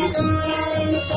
¡Suscríbete al canal!